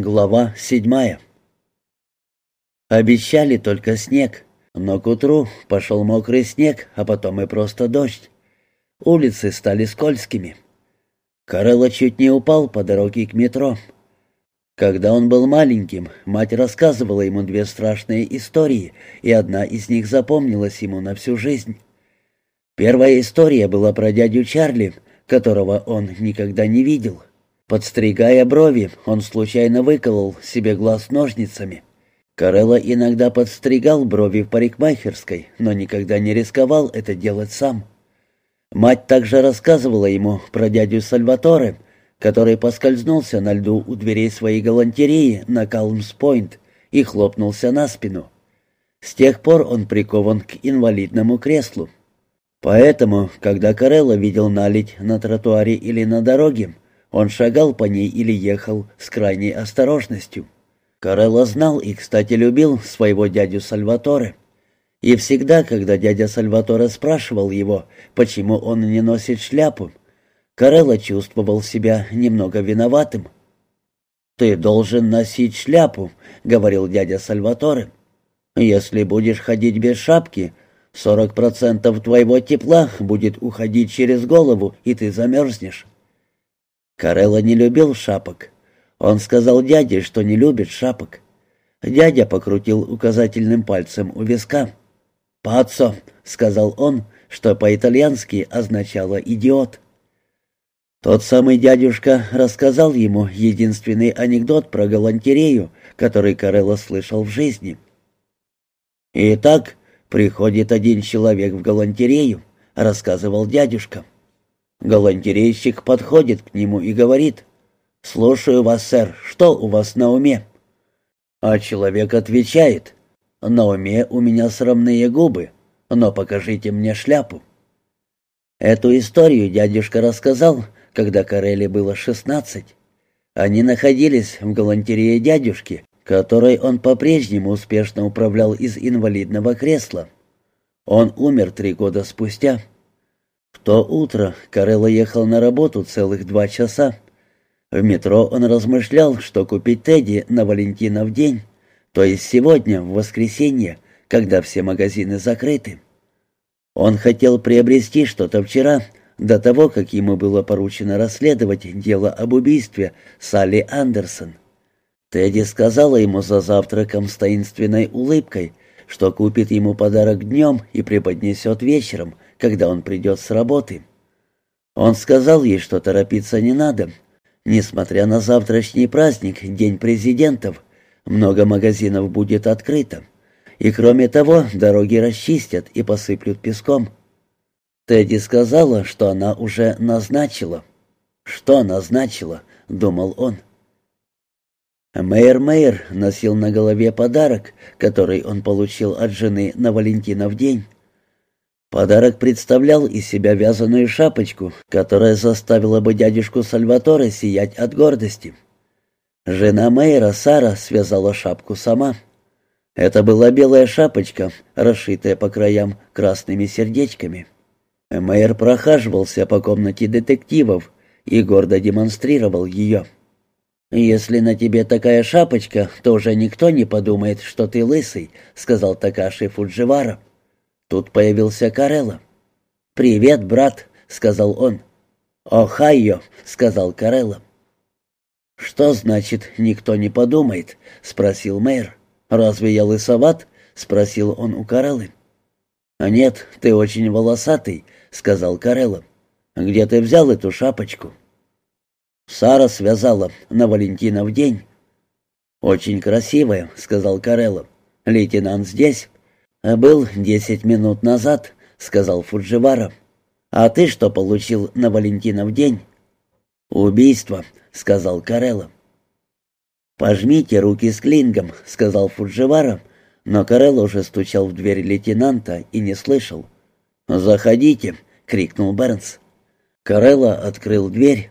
Глава седьмая. Обещали только снег, но к утру пошел мокрый снег, а потом и просто дождь. Улицы стали скользкими. Карелла чуть не упал по дороге к метро. Когда он был маленьким, мать рассказывала ему две страшные истории, и одна из них запомнилась ему на всю жизнь. Первая история была про дядю Чарли, которого он никогда не видел. Подстригая брови, он случайно выколол себе глаз ножницами. Карелла иногда подстригал брови в парикмахерской, но никогда не рисковал это делать сам. Мать также рассказывала ему про дядю Сальваторе, который поскользнулся на льду у дверей своей галантереи на Калмс-Пойнт и хлопнулся на спину. С тех пор он прикован к инвалидному креслу. Поэтому, когда Карелла видел налить на тротуаре или на дороге, он шагал по ней или ехал с крайней осторожностью. Карелла знал и, кстати, любил своего дядю Сальваторе. И всегда, когда дядя Сальваторе спрашивал его, почему он не носит шляпу, Карелла чувствовал себя немного виноватым. «Ты должен носить шляпу», — говорил дядя Сальваторе. «Если будешь ходить без шапки, сорок процентов твоего тепла будет уходить через голову, и ты замерзнешь». Карелла не любил шапок. Он сказал дяде, что не любит шапок. Дядя покрутил указательным пальцем у виска. «Пацо», — сказал он, что по-итальянски означало «идиот». Тот самый дядюшка рассказал ему единственный анекдот про галантерею, который Карелла слышал в жизни. «Итак, приходит один человек в галантерею», — рассказывал дядюшка. Галантерейщик подходит к нему и говорит, «Слушаю вас, сэр, что у вас на уме?» А человек отвечает, «На уме у меня срамные губы, но покажите мне шляпу». Эту историю дядюшка рассказал, когда Карелли было шестнадцать. Они находились в галантерее дядюшки, которой он по-прежнему успешно управлял из инвалидного кресла. Он умер три года спустя. В то утро Карелло ехал на работу целых два часа. В метро он размышлял, что купить Тедди на Валентинов день, то есть сегодня, в воскресенье, когда все магазины закрыты. Он хотел приобрести что-то вчера, до того, как ему было поручено расследовать дело об убийстве Салли Андерсон. Тедди сказала ему за завтраком с таинственной улыбкой, что купит ему подарок днем и преподнесет вечером — когда он придет с работы. Он сказал ей, что торопиться не надо. Несмотря на завтрашний праздник, День президентов, много магазинов будет открыто. И кроме того, дороги расчистят и посыплют песком. Тедди сказала, что она уже назначила. «Что назначила?» — думал он. Мэйр Мэйр носил на голове подарок, который он получил от жены на Валентинов день. Подарок представлял из себя вязаную шапочку, которая заставила бы дядюшку Сальваторе сиять от гордости. Жена Мэйра, Сара, связала шапку сама. Это была белая шапочка, расшитая по краям красными сердечками. Мэйр прохаживался по комнате детективов и гордо демонстрировал ее. «Если на тебе такая шапочка, то уже никто не подумает, что ты лысый», — сказал Такаши Фудживара. Тут появился Карелла. «Привет, брат», — сказал он. «Охайо», — сказал Карелла. «Что значит, никто не подумает?» — спросил мэр. «Разве я лысоват?» — спросил он у Кареллы. «А нет, ты очень волосатый», — сказал Карелла. «Где ты взял эту шапочку?» «Сара связала на Валентинов день». «Очень красивая», — сказал Карелла. «Лейтенант здесь?» А «Был десять минут назад», — сказал Фудживара. «А ты что получил на Валентинов день?» «Убийство», — сказал Карелла. «Пожмите руки с клингом», — сказал Фудживара, но Карелла уже стучал в дверь лейтенанта и не слышал. «Заходите», — крикнул Бернс. Карелла открыл дверь.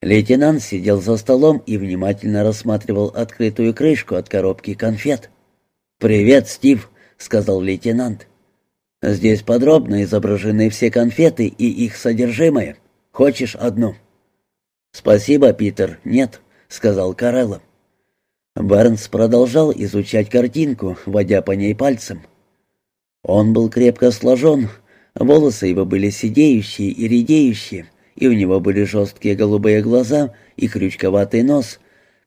Лейтенант сидел за столом и внимательно рассматривал открытую крышку от коробки конфет. «Привет, Стив», сказал лейтенант. «Здесь подробно изображены все конфеты и их содержимое. Хочешь одну?» «Спасибо, Питер, нет», — сказал Карелло. Бернс продолжал изучать картинку, водя по ней пальцем. Он был крепко сложен, волосы его были сидеющие и редеющие, и у него были жесткие голубые глаза и крючковатый нос,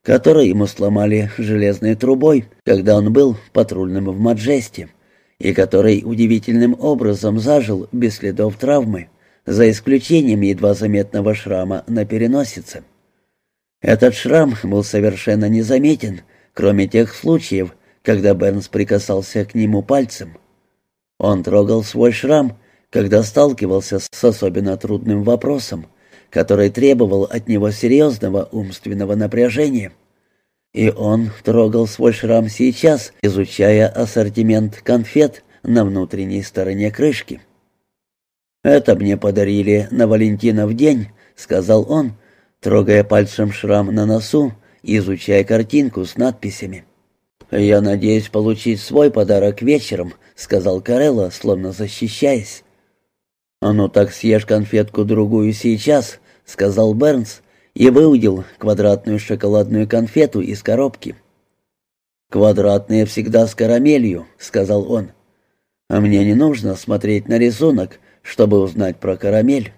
который ему сломали железной трубой, когда он был патрульным в Маджесте, и который удивительным образом зажил без следов травмы, за исключением едва заметного шрама на переносице. Этот шрам был совершенно незаметен, кроме тех случаев, когда Бернс прикасался к нему пальцем. Он трогал свой шрам, когда сталкивался с особенно трудным вопросом, который требовал от него серьезного умственного напряжения. И он трогал свой шрам сейчас, изучая ассортимент конфет на внутренней стороне крышки. «Это мне подарили на Валентина в день», — сказал он, — трогая пальцем шрам на носу и изучая картинку с надписями. «Я надеюсь получить свой подарок вечером», — сказал Карелла, словно защищаясь. «А ну так съешь конфетку-другую сейчас», — сказал Бернс и выудил квадратную шоколадную конфету из коробки. «Квадратные всегда с карамелью», — сказал он. «А мне не нужно смотреть на рисунок, чтобы узнать про карамель».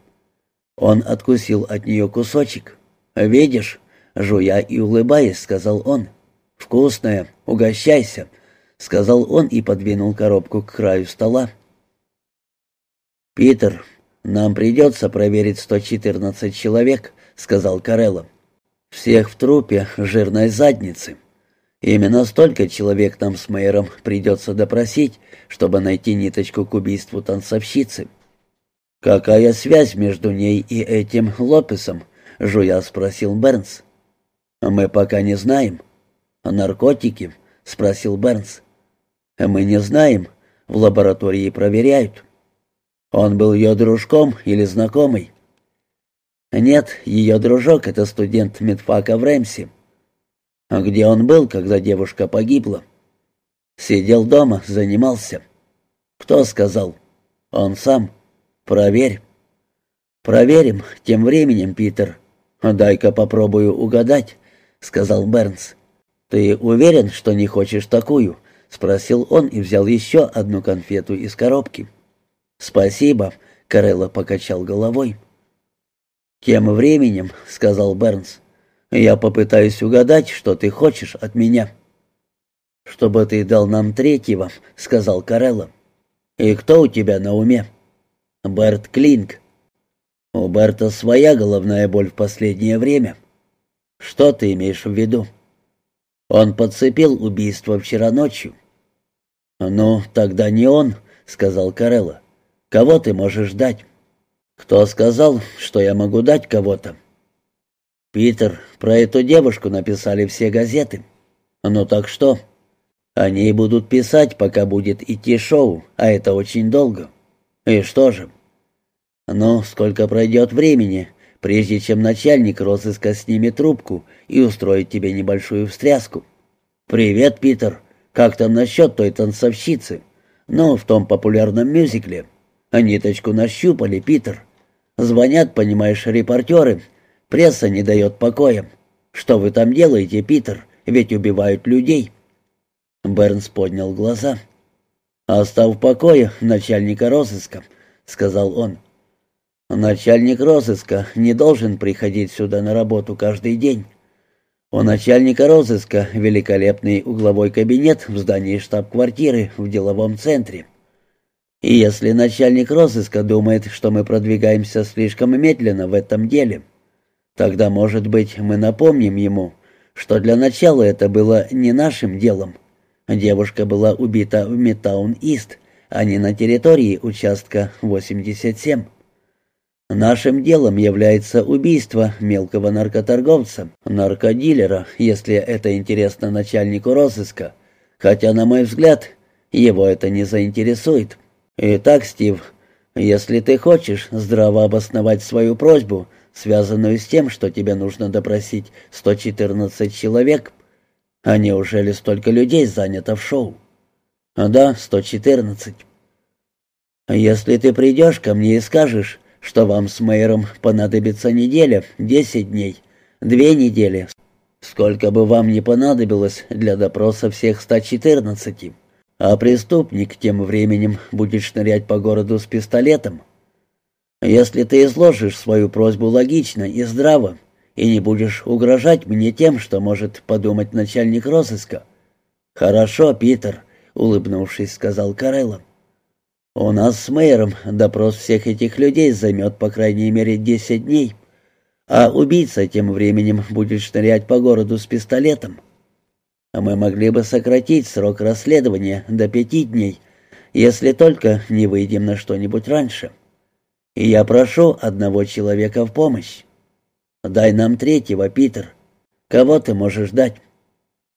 Он откусил от нее кусочек. «Видишь?» — жуя и улыбаясь, сказал он. «Вкусная, угощайся», — сказал он и подвинул коробку к краю стола. «Питер, нам придется проверить 114 человек», — сказал Карелло. «Всех в трупе жирной задницы. Именно столько человек нам с мэром придется допросить, чтобы найти ниточку к убийству танцовщицы». «Какая связь между ней и этим Лопесом?» — жуя спросил Бернс. «Мы пока не знаем». «Наркотики?» — спросил Бернс. «Мы не знаем. В лаборатории проверяют». «Он был ее дружком или знакомый?» «Нет, ее дружок — это студент медфака в Рэмси». «А где он был, когда девушка погибла?» «Сидел дома, занимался». «Кто сказал?» «Он сам». «Проверь». «Проверим. Тем временем, Питер». «Дай-ка попробую угадать», — сказал Бернс. «Ты уверен, что не хочешь такую?» — спросил он и взял еще одну конфету из коробки. «Спасибо», — Карелла покачал головой. «Тем временем», — сказал Бернс, — «я попытаюсь угадать, что ты хочешь от меня». «Чтобы ты дал нам третьего», — сказал Карелла. «И кто у тебя на уме?» Берт Клинк. У Берта своя головная боль в последнее время. Что ты имеешь в виду? Он подцепил убийство вчера ночью. Ну, тогда не он, сказал Карелла. Кого ты можешь дать? Кто сказал, что я могу дать кого-то? Питер, про эту девушку написали все газеты. Ну так что? Они будут писать, пока будет идти шоу, а это очень долго. И что же? Но сколько пройдет времени, прежде чем начальник розыска снимет трубку и устроит тебе небольшую встряску? «Привет, Питер. Как там насчет той танцовщицы? Ну, в том популярном мюзикле. А ниточку нащупали, Питер. Звонят, понимаешь, репортеры. Пресса не дает покоя. Что вы там делаете, Питер? Ведь убивают людей». Бернс поднял глаза. «Оставь в покое начальника розыска», — сказал он. Начальник розыска не должен приходить сюда на работу каждый день. У начальника розыска великолепный угловой кабинет в здании штаб-квартиры в деловом центре. И если начальник розыска думает, что мы продвигаемся слишком медленно в этом деле, тогда, может быть, мы напомним ему, что для начала это было не нашим делом. Девушка была убита в Миттаун-Ист, а не на территории участка 87. Нашим делом является убийство мелкого наркоторговца, наркодилера, если это интересно начальнику розыска, хотя, на мой взгляд, его это не заинтересует. Итак, Стив, если ты хочешь здраво обосновать свою просьбу, связанную с тем, что тебе нужно допросить 114 человек, а неужели столько людей занято в шоу? Да, 114. Если ты придешь ко мне и скажешь, что вам с мэром понадобится неделя, десять дней, две недели. Сколько бы вам ни понадобилось для допроса всех 114, а преступник тем временем будет шнырять по городу с пистолетом. Если ты изложишь свою просьбу логично и здраво, и не будешь угрожать мне тем, что может подумать начальник розыска. Хорошо, Питер, улыбнувшись, сказал Карелло. У нас с мэром допрос всех этих людей займет по крайней мере десять дней, а убийца тем временем будет шнырять по городу с пистолетом. А мы могли бы сократить срок расследования до пяти дней, если только не выйдем на что-нибудь раньше. И я прошу одного человека в помощь. Дай нам третьего, Питер. Кого ты можешь дать?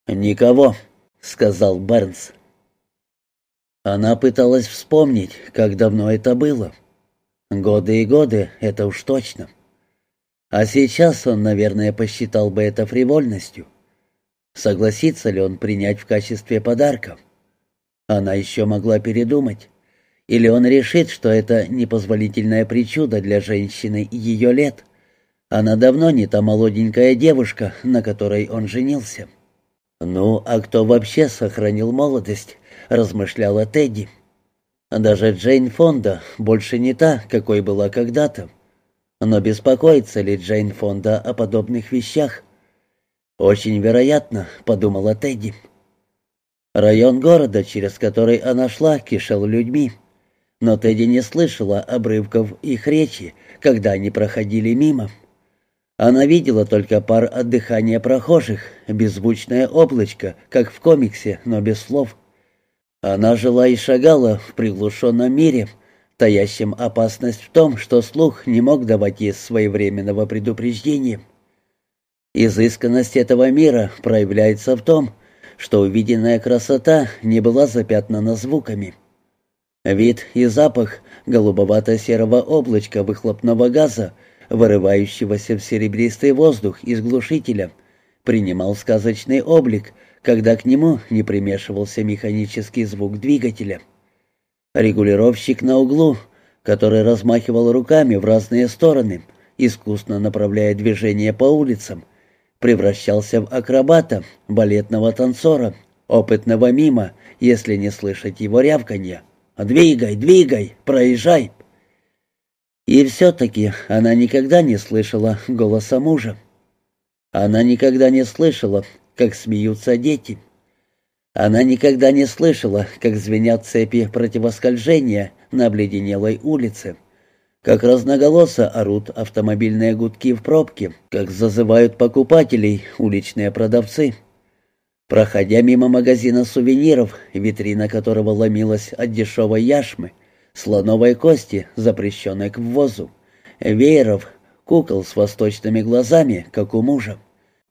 Никого, сказал Бернс. Она пыталась вспомнить, как давно это было. Годы и годы, это уж точно. А сейчас он, наверное, посчитал бы это фривольностью. Согласится ли он принять в качестве подарка? Она еще могла передумать. Или он решит, что это непозволительная причуда для женщины ее лет — она давно не та молоденькая девушка, на которой он женился. «Ну, а кто вообще сохранил молодость?» — размышляла Тедди. «Даже Джейн Фонда больше не та, какой была когда-то. Но беспокоится ли Джейн Фонда о подобных вещах?» «Очень вероятно», — подумала Тедди. Район города, через который она шла, кишел людьми. Но Тедди не слышала обрывков их речи, когда они проходили мимо. Она видела только пар от дыхания прохожих, беззвучное облачко, как в комиксе, но без слов. Она жила и шагала в приглушенном мире, таящем опасность в том, что слух не мог давать ей своевременного предупреждения. Изысканность этого мира проявляется в том, что увиденная красота не была запятнана звуками. Вид и запах голубовато-серого облачка выхлопного газа — вырывающегося в серебристый воздух из глушителя, принимал сказочный облик, когда к нему не примешивался механический звук двигателя. Регулировщик на углу, который размахивал руками в разные стороны, искусно направляя движение по улицам, превращался в акробата, балетного танцора, опытного мима, если не слышать его рявканья. «Двигай, двигай, проезжай!» И все-таки она никогда не слышала голоса мужа. Она никогда не слышала, как смеются дети. Она никогда не слышала, как звенят цепи противоскольжения на обледенелой улице, как разноголосо орут автомобильные гудки в пробке, как зазывают покупателей уличные продавцы. Проходя мимо магазина сувениров, витрина которого ломилась от дешевой яшмы, слоновой кости, запрещенной к ввозу, вееров, кукол с восточными глазами, как у мужа.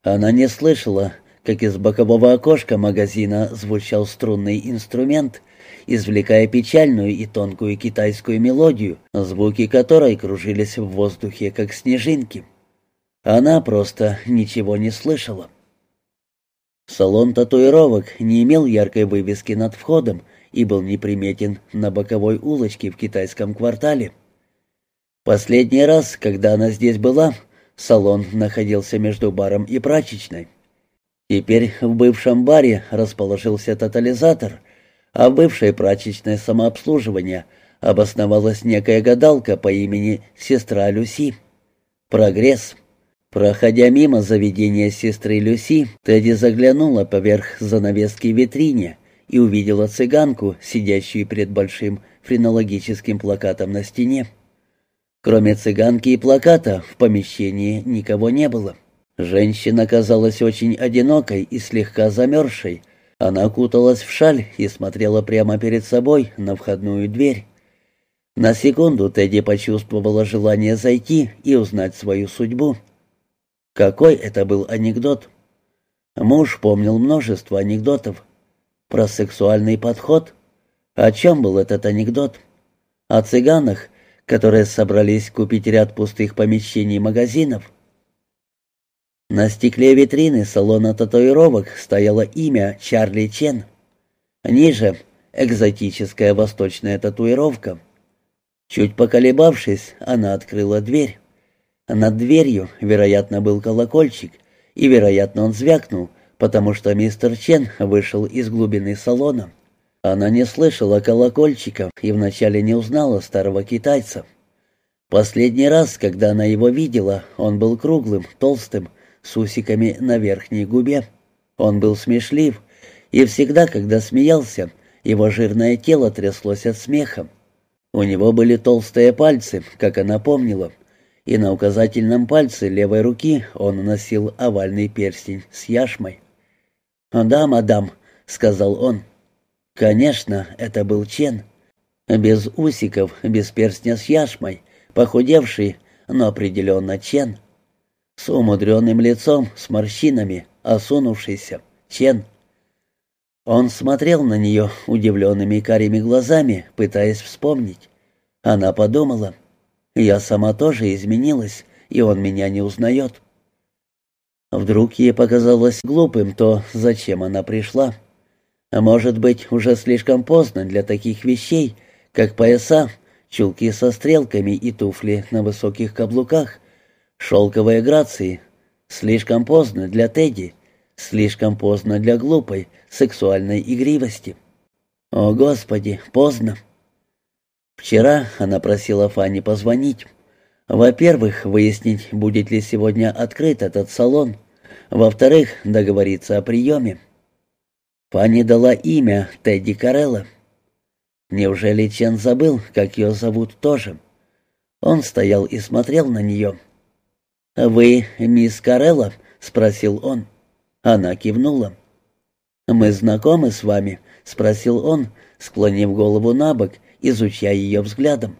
Она не слышала, как из бокового окошка магазина звучал струнный инструмент, извлекая печальную и тонкую китайскую мелодию, звуки которой кружились в воздухе, как снежинки. Она просто ничего не слышала. Салон татуировок не имел яркой вывески над входом, и был неприметен на боковой улочке в китайском квартале. Последний раз, когда она здесь была, салон находился между баром и прачечной. Теперь в бывшем баре расположился тотализатор, а в бывшей прачечной самообслуживания обосновалась некая гадалка по имени сестра Люси. Прогресс. Проходя мимо заведения сестры Люси, Тедди заглянула поверх занавески витрине и увидела цыганку, сидящую перед большим френологическим плакатом на стене. Кроме цыганки и плаката в помещении никого не было. Женщина казалась очень одинокой и слегка замерзшей. Она куталась в шаль и смотрела прямо перед собой на входную дверь. На секунду Тедди почувствовала желание зайти и узнать свою судьбу. Какой это был анекдот? Муж помнил множество анекдотов, про сексуальный подход? О чем был этот анекдот? О цыганах, которые собрались купить ряд пустых помещений магазинов? На стекле витрины салона татуировок стояло имя Чарли Чен. Ниже — экзотическая восточная татуировка. Чуть поколебавшись, она открыла дверь. Над дверью, вероятно, был колокольчик, и, вероятно, он звякнул, потому что мистер Чен вышел из глубины салона. Она не слышала колокольчиков и вначале не узнала старого китайца. Последний раз, когда она его видела, он был круглым, толстым, с усиками на верхней губе. Он был смешлив, и всегда, когда смеялся, его жирное тело тряслось от смеха. У него были толстые пальцы, как она помнила, и на указательном пальце левой руки он носил овальный перстень с яшмой. «Да, мадам», — сказал он. Конечно, это был Чен. Без усиков, без перстня с яшмой, похудевший, но определенно Чен. С умудренным лицом, с морщинами, осунувшийся. Чен. Он смотрел на нее удивленными карими глазами, пытаясь вспомнить. Она подумала, «Я сама тоже изменилась, и он меня не узнает». Вдруг ей показалось глупым то, зачем она пришла. А может быть, уже слишком поздно для таких вещей, как пояса, чулки со стрелками и туфли на высоких каблуках, шелковые грации. Слишком поздно для Тедди, слишком поздно для глупой, сексуальной игривости. О, Господи, поздно. Вчера она просила Фанни позвонить. Во-первых, выяснить, будет ли сегодня открыт этот салон. Во-вторых, договориться о приеме. Фанни дала имя Тедди Карелла. Неужели Чен забыл, как ее зовут тоже? Он стоял и смотрел на нее. «Вы мисс Карелла?» — спросил он. Она кивнула. «Мы знакомы с вами?» — спросил он, склонив голову на бок, изучая ее взглядом.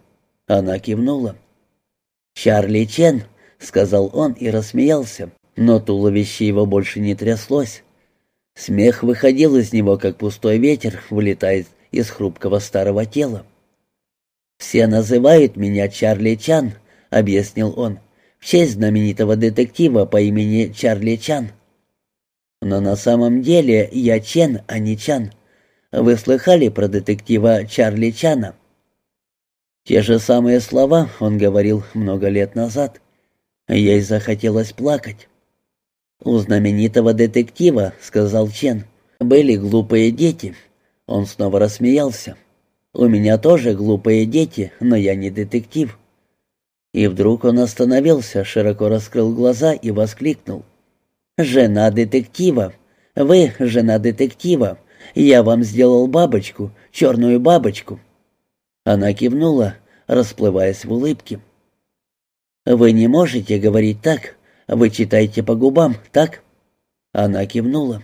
Она кивнула. «Чарли Чен», — сказал он и рассмеялся, но туловище его больше не тряслось. Смех выходил из него, как пустой ветер вылетает из хрупкого старого тела. «Все называют меня Чарли Чан», — объяснил он, — «в честь знаменитого детектива по имени Чарли Чан». «Но на самом деле я Чен, а не Чан. Вы слыхали про детектива Чарли Чана?» Те же самые слова он говорил много лет назад. Ей захотелось плакать. «У знаменитого детектива, — сказал Чен, — были глупые дети». Он снова рассмеялся. «У меня тоже глупые дети, но я не детектив». И вдруг он остановился, широко раскрыл глаза и воскликнул. «Жена детектива! Вы жена детектива! Я вам сделал бабочку, черную бабочку!» Она кивнула, расплываясь в улыбке. «Вы не можете говорить так. Вы читаете по губам, так?» Она кивнула.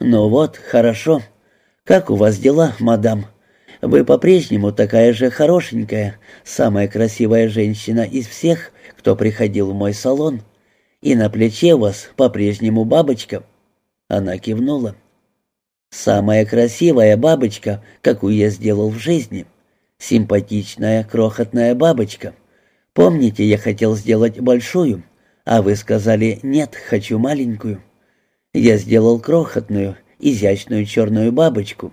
«Ну вот, хорошо. Как у вас дела, мадам? Вы по-прежнему такая же хорошенькая, самая красивая женщина из всех, кто приходил в мой салон. И на плече у вас по-прежнему бабочка». Она кивнула. «Самая красивая бабочка, какую я сделал в жизни. Симпатичная крохотная бабочка. Помните, я хотел сделать большую?» А вы сказали «нет, хочу маленькую». Я сделал крохотную, изящную черную бабочку.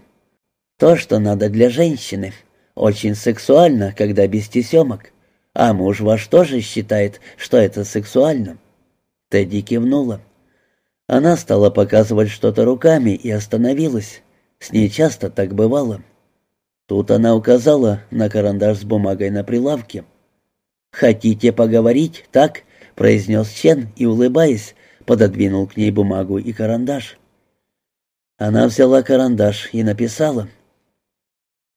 То, что надо для женщины. Очень сексуально, когда без тесемок. А муж ваш тоже считает, что это сексуально. Тедди кивнула. Она стала показывать что-то руками и остановилась. С ней часто так бывало. Тут она указала на карандаш с бумагой на прилавке. «Хотите поговорить, так?» — произнес Чен и, улыбаясь, пододвинул к ней бумагу и карандаш. Она взяла карандаш и написала.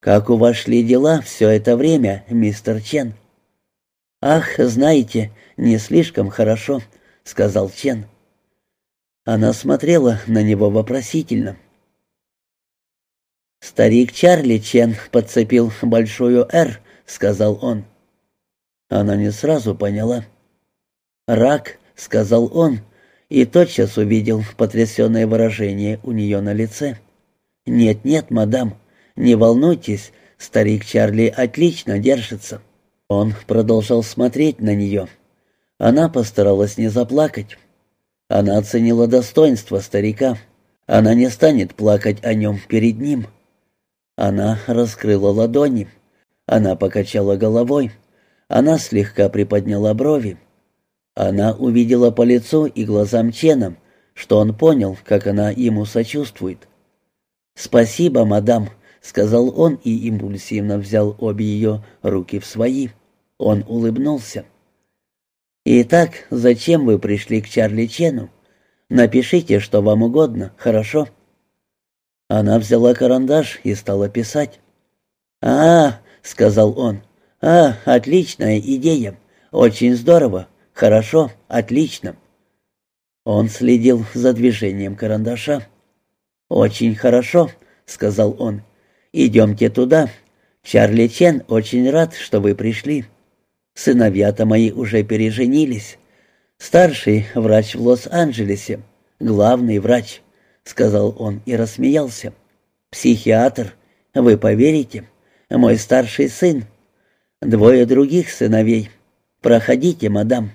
«Как у вас шли дела все это время, мистер Чен?» «Ах, знаете, не слишком хорошо», — сказал Чен. Она смотрела на него вопросительно. «Старик Чарли Чен подцепил большую «Р», — сказал он. Она не сразу поняла. «Рак», — сказал он, и тотчас увидел потрясенное выражение у нее на лице. «Нет-нет, мадам, не волнуйтесь, старик Чарли отлично держится». Он продолжал смотреть на нее. Она постаралась не заплакать. Она оценила достоинство старика. Она не станет плакать о нем перед ним. Она раскрыла ладони. Она покачала головой. Она слегка приподняла брови. Она увидела по лицу и глазам Чена, что он понял, как она ему сочувствует. «Спасибо, мадам», — сказал он и импульсивно взял обе ее руки в свои. Он улыбнулся. «Итак, зачем вы пришли к Чарли Чену? Напишите, что вам угодно, хорошо?» Она взяла карандаш и стала писать. «А, — сказал он, — а, отличная идея, очень здорово, хорошо, отлично». Он следил за движением карандаша. «Очень хорошо», — сказал он. «Идемте туда. Чарли Чен очень рад, что вы пришли. Сыновья-то мои уже переженились. Старший врач в Лос-Анджелесе, главный врач сказал он и рассмеялся. «Психиатр, вы поверите? Мой старший сын. Двое других сыновей. Проходите, мадам.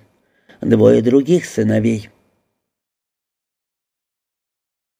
Двое других сыновей.